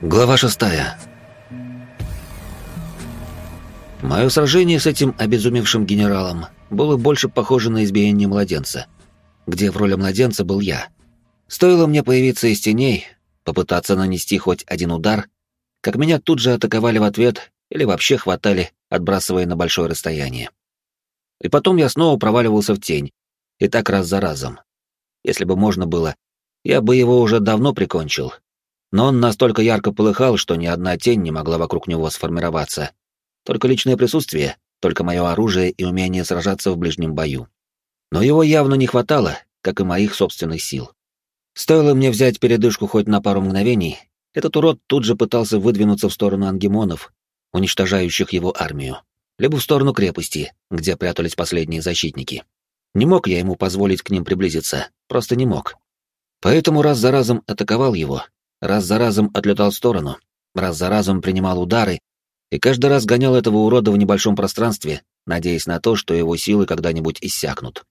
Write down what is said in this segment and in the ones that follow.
Глава шестая. Мое сражение с этим обезумевшим генералом было больше похоже на избиение младенца, где в роли младенца был я. Стоило мне появиться из теней, попытаться нанести хоть один удар, как меня тут же атаковали в ответ или вообще хватали, отбрасывая на большое расстояние. И потом я снова проваливался в тень, и так раз за разом. Если бы можно было, я бы его уже давно прикончил. Но он настолько ярко полыхал, что ни одна тень не могла вокруг него сформироваться. Только личное присутствие, только мое оружие и умение сражаться в ближнем бою. Но его явно не хватало, как и моих собственных сил. Стоило мне взять передышку хоть на пару мгновений, этот урод тут же пытался выдвинуться в сторону ангемонов, уничтожающих его армию, либо в сторону крепости, где прятались последние защитники. Не мог я ему позволить к ним приблизиться, просто не мог. Поэтому раз за разом атаковал его, раз за разом отлетал в сторону, раз за разом принимал удары и каждый раз гонял этого урода в небольшом пространстве, надеясь на то, что его силы когда-нибудь иссякнут.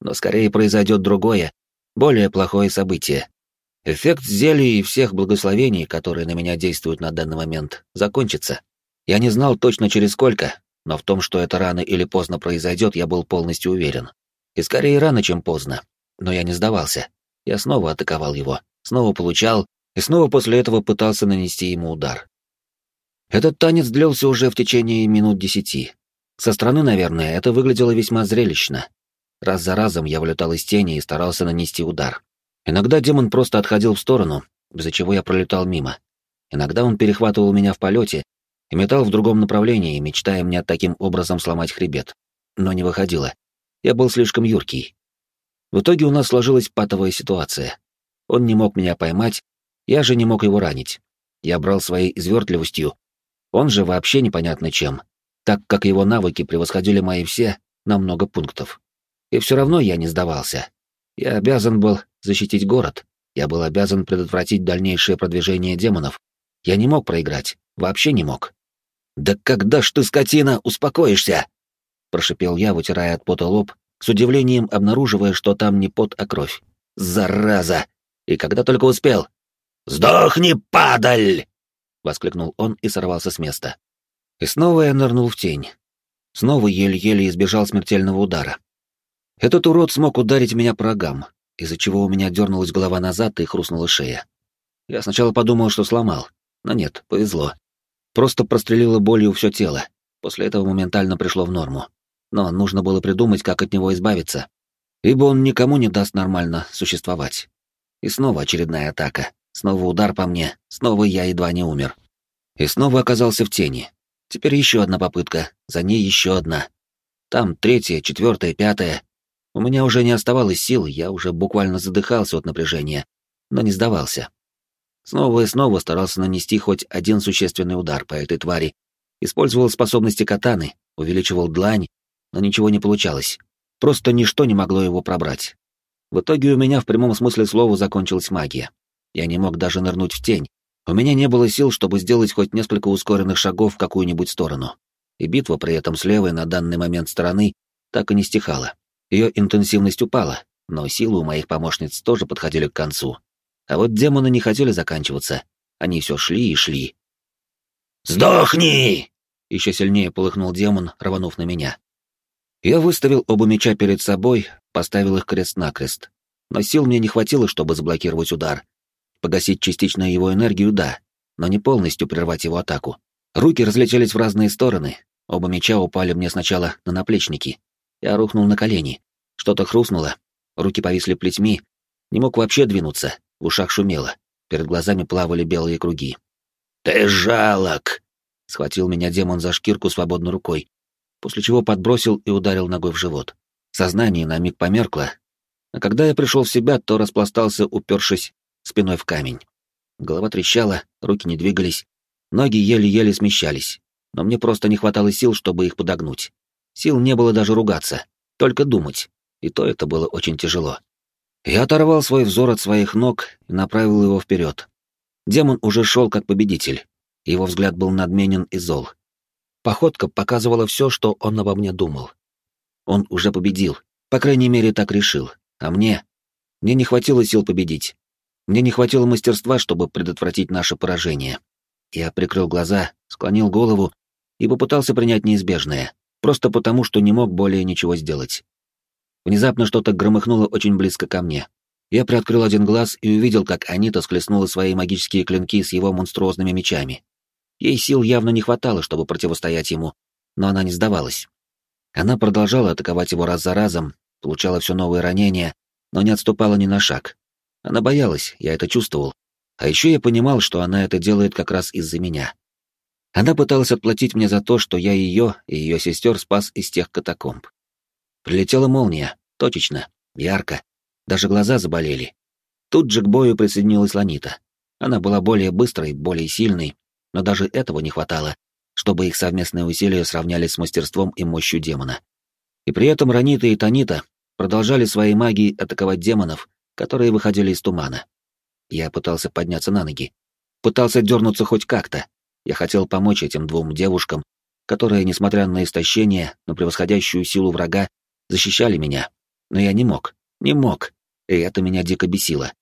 Но скорее произойдет другое, более плохое событие. Эффект зелий и всех благословений, которые на меня действуют на данный момент, закончится. Я не знал точно через сколько, но в том, что это рано или поздно произойдет, я был полностью уверен. И скорее рано, чем поздно. Но я не сдавался. Я снова атаковал его, снова получал, и снова после этого пытался нанести ему удар. Этот танец длился уже в течение минут десяти. Со стороны, наверное, это выглядело весьма зрелищно. Раз за разом я вылетал из тени и старался нанести удар. Иногда демон просто отходил в сторону, из-за чего я пролетал мимо. Иногда он перехватывал меня в полете и метал в другом направлении, мечтая мне таким образом сломать хребет. Но не выходило. Я был слишком юркий. В итоге у нас сложилась патовая ситуация. Он не мог меня поймать, я же не мог его ранить. Я брал своей извертливостью, он же вообще непонятно чем, так как его навыки превосходили мои все на много пунктов. И все равно я не сдавался. Я обязан был защитить город, я был обязан предотвратить дальнейшее продвижение демонов. Я не мог проиграть, вообще не мог. «Да когда ж ты, скотина, успокоишься?» Прошипел я, вытирая от пота лоб, с удивлением обнаруживая, что там не пот, а кровь. «Зараза! И когда только успел!» «Сдохни, падаль!» — воскликнул он и сорвался с места. И снова я нырнул в тень. Снова еле-еле избежал смертельного удара. Этот урод смог ударить меня по рогам, из-за чего у меня дернулась голова назад и хрустнула шея. Я сначала подумал, что сломал, но нет, повезло. Просто прострелило болью все тело. После этого моментально пришло в норму. Но нужно было придумать, как от него избавиться, ибо он никому не даст нормально существовать. И снова очередная атака. Снова удар по мне, снова я едва не умер. И снова оказался в тени. Теперь еще одна попытка, за ней еще одна. Там третья, четвертая, пятая. У меня уже не оставалось сил, я уже буквально задыхался от напряжения, но не сдавался. Снова и снова старался нанести хоть один существенный удар по этой твари. Использовал способности катаны, увеличивал длань, но ничего не получалось. Просто ничто не могло его пробрать. В итоге у меня в прямом смысле слова закончилась магия. Я не мог даже нырнуть в тень. У меня не было сил, чтобы сделать хоть несколько ускоренных шагов в какую-нибудь сторону. И битва при этом с левой на данный момент стороны так и не стихала. Ее интенсивность упала, но силы у моих помощниц тоже подходили к концу. А вот демоны не хотели заканчиваться. Они все шли и шли. «Сдохни!» Еще сильнее полыхнул демон, рванув на меня. Я выставил оба меча перед собой, поставил их крест-накрест. Но сил мне не хватило, чтобы заблокировать удар. Погасить частично его энергию — да, но не полностью прервать его атаку. Руки разлетелись в разные стороны. Оба меча упали мне сначала на наплечники. Я рухнул на колени. Что-то хрустнуло. Руки повисли плетьми. Не мог вообще двинуться. В ушах шумело, перед глазами плавали белые круги. «Ты жалок!» — схватил меня демон за шкирку свободной рукой, после чего подбросил и ударил ногой в живот. Сознание на миг померкло, а когда я пришел в себя, то распластался, упершись спиной в камень. Голова трещала, руки не двигались, ноги еле-еле смещались, но мне просто не хватало сил, чтобы их подогнуть. Сил не было даже ругаться, только думать, и то это было очень тяжело. Я оторвал свой взор от своих ног и направил его вперед. Демон уже шел как победитель. Его взгляд был надменен и зол. Походка показывала все, что он обо мне думал. Он уже победил, по крайней мере, так решил. А мне? Мне не хватило сил победить. Мне не хватило мастерства, чтобы предотвратить наше поражение. Я прикрыл глаза, склонил голову и попытался принять неизбежное, просто потому, что не мог более ничего сделать. Внезапно что-то громыхнуло очень близко ко мне. Я приоткрыл один глаз и увидел, как Анита схлестнула свои магические клинки с его монструозными мечами. Ей сил явно не хватало, чтобы противостоять ему, но она не сдавалась. Она продолжала атаковать его раз за разом, получала все новые ранения, но не отступала ни на шаг. Она боялась, я это чувствовал. А еще я понимал, что она это делает как раз из-за меня. Она пыталась отплатить мне за то, что я ее и ее сестер спас из тех катакомб. Прилетела молния, точечно, ярко, даже глаза заболели. Тут же к бою присоединилась Ланита. Она была более быстрой, более сильной, но даже этого не хватало, чтобы их совместные усилия сравнялись с мастерством и мощью демона. И при этом Ранита и Танита продолжали своей магией атаковать демонов, которые выходили из тумана. Я пытался подняться на ноги. Пытался дернуться хоть как-то. Я хотел помочь этим двум девушкам, которые, несмотря на истощение, на превосходящую силу врага, защищали меня. Но я не мог. Не мог. И это меня дико бесило.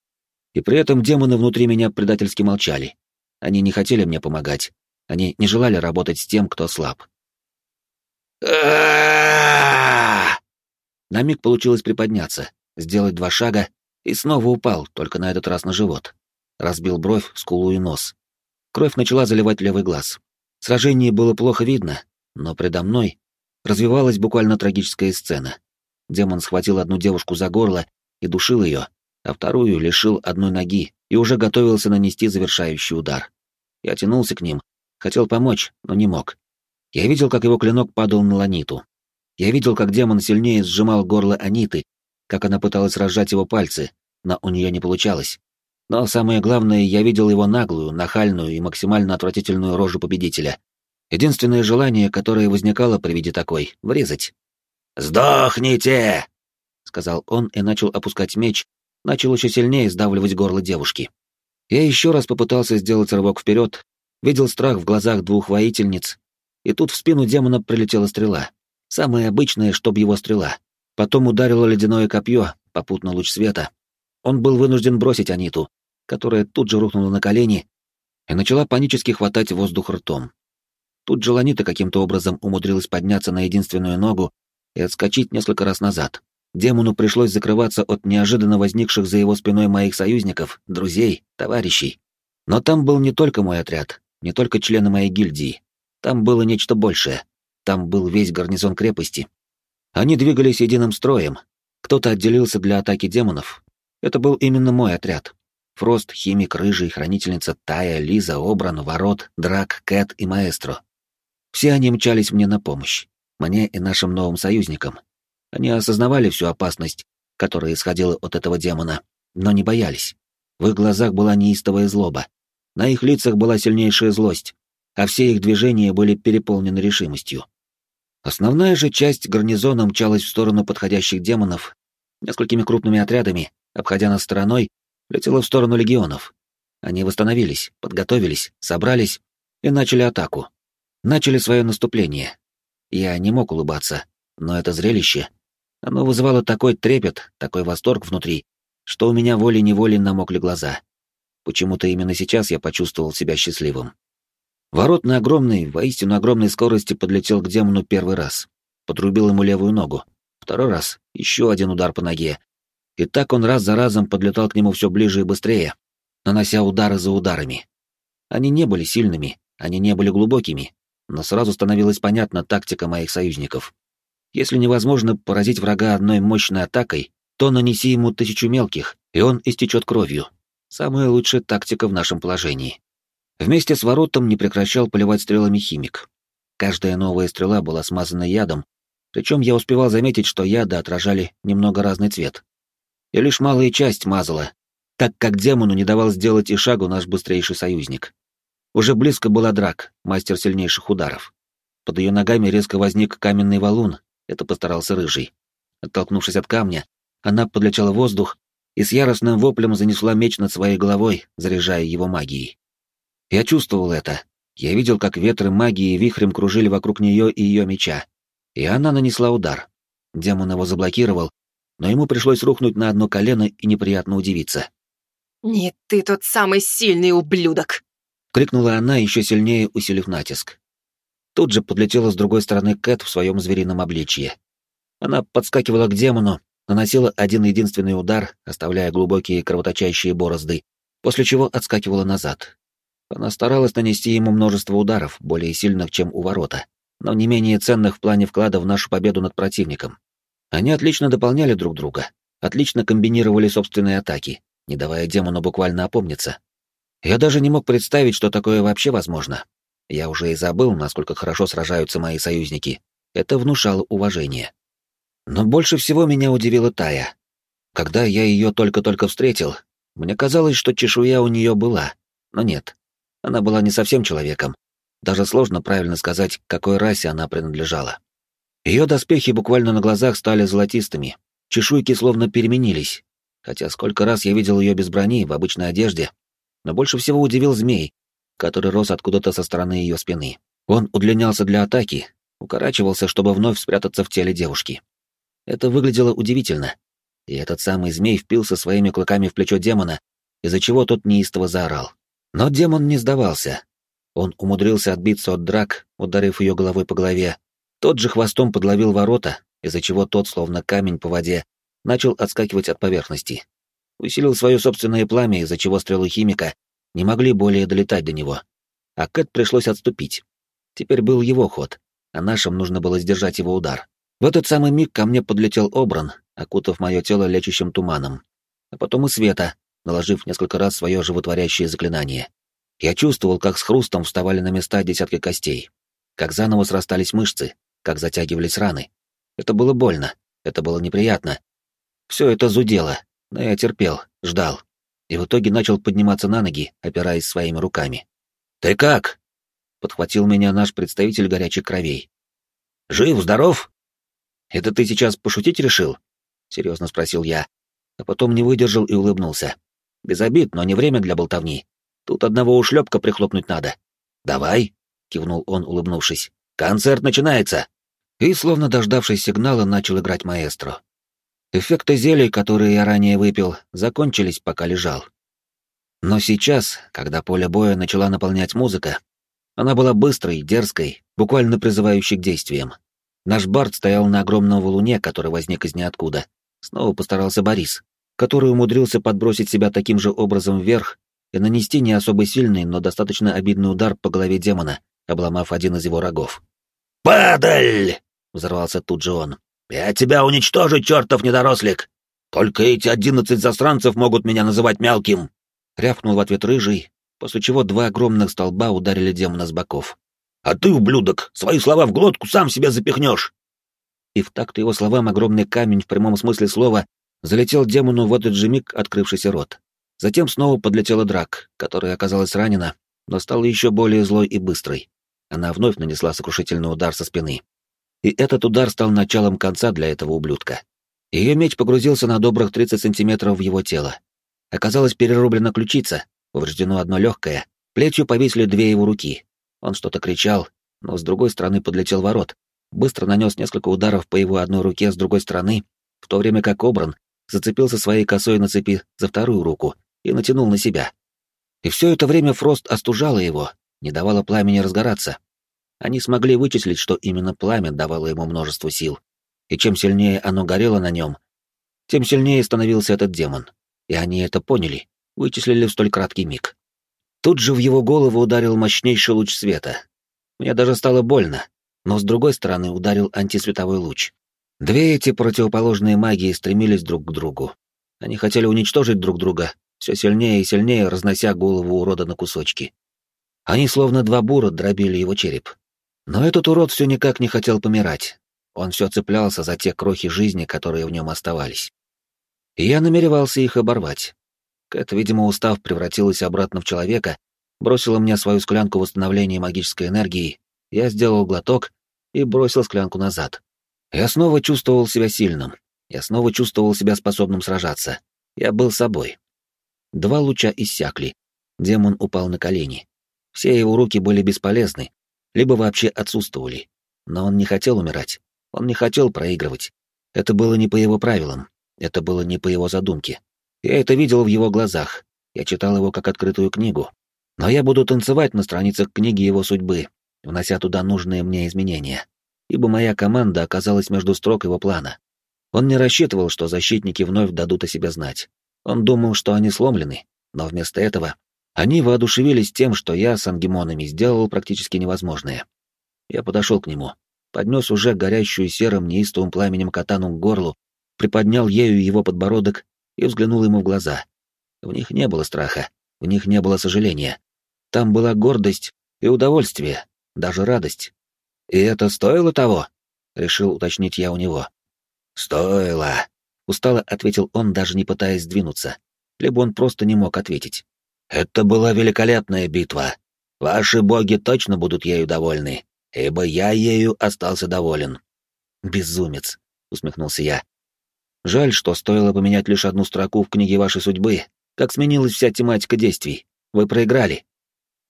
И при этом демоны внутри меня предательски молчали. Они не хотели мне помогать. Они не желали работать с тем, кто слаб. На миг получилось приподняться, сделать два шага и снова упал, только на этот раз на живот. Разбил бровь, скулу и нос. Кровь начала заливать левый глаз. Сражение было плохо видно, но предо мной развивалась буквально трагическая сцена. Демон схватил одну девушку за горло и душил ее, а вторую лишил одной ноги и уже готовился нанести завершающий удар. Я тянулся к ним, хотел помочь, но не мог. Я видел, как его клинок падал на Ланиту. Я видел, как демон сильнее сжимал горло Аниты, как она пыталась разжать его пальцы, но у нее не получалось. Но самое главное, я видел его наглую, нахальную и максимально отвратительную рожу победителя. Единственное желание, которое возникало при виде такой — врезать. «Сдохните!» — сказал он и начал опускать меч, начал еще сильнее сдавливать горло девушки. Я еще раз попытался сделать рывок вперед, видел страх в глазах двух воительниц, и тут в спину демона прилетела стрела. Самая обычная, чтоб его стрела. Потом ударило ледяное копье, попутно луч света. Он был вынужден бросить Аниту, которая тут же рухнула на колени и начала панически хватать воздух ртом. Тут же Ланита каким-то образом умудрилась подняться на единственную ногу и отскочить несколько раз назад. Демону пришлось закрываться от неожиданно возникших за его спиной моих союзников, друзей, товарищей. Но там был не только мой отряд, не только члены моей гильдии. Там было нечто большее. Там был весь гарнизон крепости. Они двигались единым строем. Кто-то отделился для атаки демонов. Это был именно мой отряд. Фрост, Химик, Рыжий, Хранительница, Тая, Лиза, Обран, Ворот, Драк, Кэт и Маэстро. Все они мчались мне на помощь. Мне и нашим новым союзникам. Они осознавали всю опасность, которая исходила от этого демона, но не боялись. В их глазах была неистовая злоба. На их лицах была сильнейшая злость, а все их движения были переполнены решимостью. Основная же часть гарнизона мчалась в сторону подходящих демонов, несколькими крупными отрядами, обходя нас стороной, летела в сторону легионов. Они восстановились, подготовились, собрались и начали атаку. Начали свое наступление. Я не мог улыбаться, но это зрелище оно вызывало такой трепет, такой восторг внутри, что у меня волей-неволей намокли глаза. Почему-то именно сейчас я почувствовал себя счастливым. Ворот на огромной, воистину огромной скорости подлетел к демону первый раз. Подрубил ему левую ногу. Второй раз — еще один удар по ноге. И так он раз за разом подлетал к нему все ближе и быстрее, нанося удары за ударами. Они не были сильными, они не были глубокими, но сразу становилась понятна тактика моих союзников. Если невозможно поразить врага одной мощной атакой, то нанеси ему тысячу мелких, и он истечет кровью. Самая лучшая тактика в нашем положении. Вместе с воротом не прекращал поливать стрелами химик. Каждая новая стрела была смазана ядом, причем я успевал заметить, что яды отражали немного разный цвет. И лишь малая часть мазала, так как демону не давал сделать и шагу наш быстрейший союзник. Уже близко была драк, мастер сильнейших ударов. Под ее ногами резко возник каменный валун, это постарался Рыжий. Оттолкнувшись от камня, она подлетела воздух и с яростным воплем занесла меч над своей головой, заряжая его магией. Я чувствовал это. Я видел, как ветры магии вихрем кружили вокруг нее и ее меча. И она нанесла удар. Демон его заблокировал, но ему пришлось рухнуть на одно колено и неприятно удивиться. «Не ты тот самый сильный ублюдок!» — крикнула она, еще сильнее усилив натиск. Тут же подлетела с другой стороны Кэт в своем зверином обличье. Она подскакивала к демону, наносила один единственный удар, оставляя глубокие кровоточащие борозды, после чего отскакивала назад. Она старалась нанести ему множество ударов, более сильных, чем у ворота, но не менее ценных в плане вклада в нашу победу над противником. Они отлично дополняли друг друга, отлично комбинировали собственные атаки, не давая демону буквально опомниться. Я даже не мог представить, что такое вообще возможно. Я уже и забыл, насколько хорошо сражаются мои союзники. Это внушало уважение. Но больше всего меня удивила Тая. Когда я ее только-только встретил, мне казалось, что чешуя у нее была, но нет. Она была не совсем человеком. Даже сложно правильно сказать, к какой расе она принадлежала. Ее доспехи буквально на глазах стали золотистыми, чешуйки словно переменились. Хотя сколько раз я видел ее без брони, в обычной одежде, но больше всего удивил змей, который рос откуда-то со стороны ее спины. Он удлинялся для атаки, укорачивался, чтобы вновь спрятаться в теле девушки. Это выглядело удивительно. И этот самый змей впился своими клыками в плечо демона, из-за чего тот неистово заорал. Но демон не сдавался. Он умудрился отбиться от драк, ударив ее головой по голове. Тот же хвостом подловил ворота, из-за чего тот, словно камень по воде, начал отскакивать от поверхности. Усилил свое собственное пламя, из-за чего стрелы химика не могли более долетать до него. А Кэт пришлось отступить. Теперь был его ход, а нашим нужно было сдержать его удар. В этот самый миг ко мне подлетел Обран, окутав мое тело лечащим туманом. А потом и Света, наложив несколько раз свое животворящее заклинание. Я чувствовал, как с хрустом вставали на места десятки костей, как заново срастались мышцы, как затягивались раны. Это было больно, это было неприятно. Все это зудело, но я терпел, ждал. И в итоге начал подниматься на ноги, опираясь своими руками. «Ты как?» — подхватил меня наш представитель горячих кровей. «Жив, здоров?» «Это ты сейчас пошутить решил?» — серьезно спросил я, а потом не выдержал и улыбнулся. «Без обид, но не время для болтовни. Тут одного ушлепка прихлопнуть надо». «Давай», — кивнул он, улыбнувшись. «Концерт начинается!» И, словно дождавшись сигнала, начал играть маэстро. Эффекты зелий, которые я ранее выпил, закончились, пока лежал. Но сейчас, когда поле боя начала наполнять музыка, она была быстрой, дерзкой, буквально призывающей к действиям. Наш Барт стоял на огромном валуне, который возник из ниоткуда. Снова постарался Борис, который умудрился подбросить себя таким же образом вверх и нанести не особо сильный, но достаточно обидный удар по голове демона, обломав один из его рогов. «Падаль!» — взорвался тут же он. «Я тебя уничтожу, чертов недорослик! Только эти одиннадцать засранцев могут меня называть мелким!» Рявкнул в ответ рыжий, после чего два огромных столба ударили демона с боков. А ты, ублюдок, свои слова в глотку сам себе запихнешь!» И в такт его словам огромный камень в прямом смысле слова залетел демону в этот же миг открывшийся рот. Затем снова подлетела драк, которая оказалась ранена, но стала еще более злой и быстрой. Она вновь нанесла сокрушительный удар со спины. И этот удар стал началом конца для этого ублюдка. Ее меч погрузился на добрых 30 сантиметров в его тело. Оказалось перерублена ключица, повреждено одно легкое, плетью повесили две его руки, он что-то кричал, но с другой стороны подлетел ворот, быстро нанес несколько ударов по его одной руке с другой стороны, в то время как Обран зацепился своей косой на цепи за вторую руку и натянул на себя. И все это время Фрост остужала его, не давала пламени разгораться. Они смогли вычислить, что именно пламя давало ему множество сил, и чем сильнее оно горело на нем, тем сильнее становился этот демон. И они это поняли, вычислили в столь краткий миг. Тут же в его голову ударил мощнейший луч света. Мне даже стало больно, но с другой стороны ударил антисветовой луч. Две эти противоположные магии стремились друг к другу. Они хотели уничтожить друг друга, все сильнее и сильнее разнося голову урода на кусочки. Они словно два бура дробили его череп. Но этот урод все никак не хотел помирать. Он все цеплялся за те крохи жизни, которые в нем оставались. И я намеревался их оборвать. Кэт, видимо, устав, превратилась обратно в человека, бросила мне свою склянку восстановления магической энергии, я сделал глоток и бросил склянку назад. Я снова чувствовал себя сильным, я снова чувствовал себя способным сражаться. Я был собой. Два луча иссякли. Демон упал на колени. Все его руки были бесполезны, либо вообще отсутствовали. Но он не хотел умирать. Он не хотел проигрывать. Это было не по его правилам. Это было не по его задумке. Я это видел в его глазах. Я читал его как открытую книгу. Но я буду танцевать на страницах книги его судьбы, внося туда нужные мне изменения. Ибо моя команда оказалась между строк его плана. Он не рассчитывал, что защитники вновь дадут о себе знать. Он думал, что они сломлены, но вместо этого они воодушевились тем, что я с ангемонами сделал практически невозможное. Я подошел к нему, поднес уже горящую серым неистовым пламенем катану к горлу, приподнял ею его подбородок и взглянул ему в глаза. В них не было страха, в них не было сожаления. Там была гордость и удовольствие, даже радость. «И это стоило того?» — решил уточнить я у него. «Стоило», — устало ответил он, даже не пытаясь сдвинуться. Либо он просто не мог ответить. «Это была великолепная битва. Ваши боги точно будут ею довольны, ибо я ею остался доволен». «Безумец», — усмехнулся я. «Жаль, что стоило поменять лишь одну строку в книге вашей судьбы, как сменилась вся тематика действий. Вы проиграли».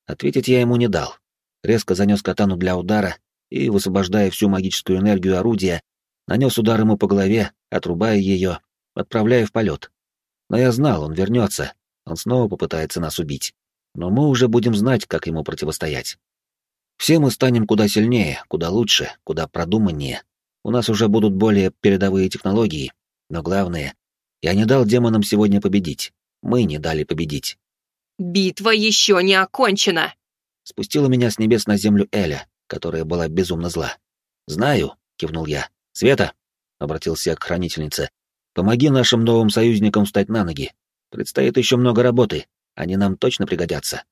Ответить я ему не дал. Резко занес катану для удара и, высвобождая всю магическую энергию орудия, нанес удар ему по голове, отрубая ее, отправляя в полет. Но я знал, он вернется, он снова попытается нас убить. Но мы уже будем знать, как ему противостоять. Все мы станем куда сильнее, куда лучше, куда продуманнее. У нас уже будут более передовые технологии. Но главное, я не дал демонам сегодня победить. Мы не дали победить. «Битва еще не окончена!» Спустила меня с небес на землю Эля, которая была безумно зла. «Знаю», — кивнул я. «Света», — обратился я к хранительнице, — «помоги нашим новым союзникам встать на ноги. Предстоит еще много работы, они нам точно пригодятся».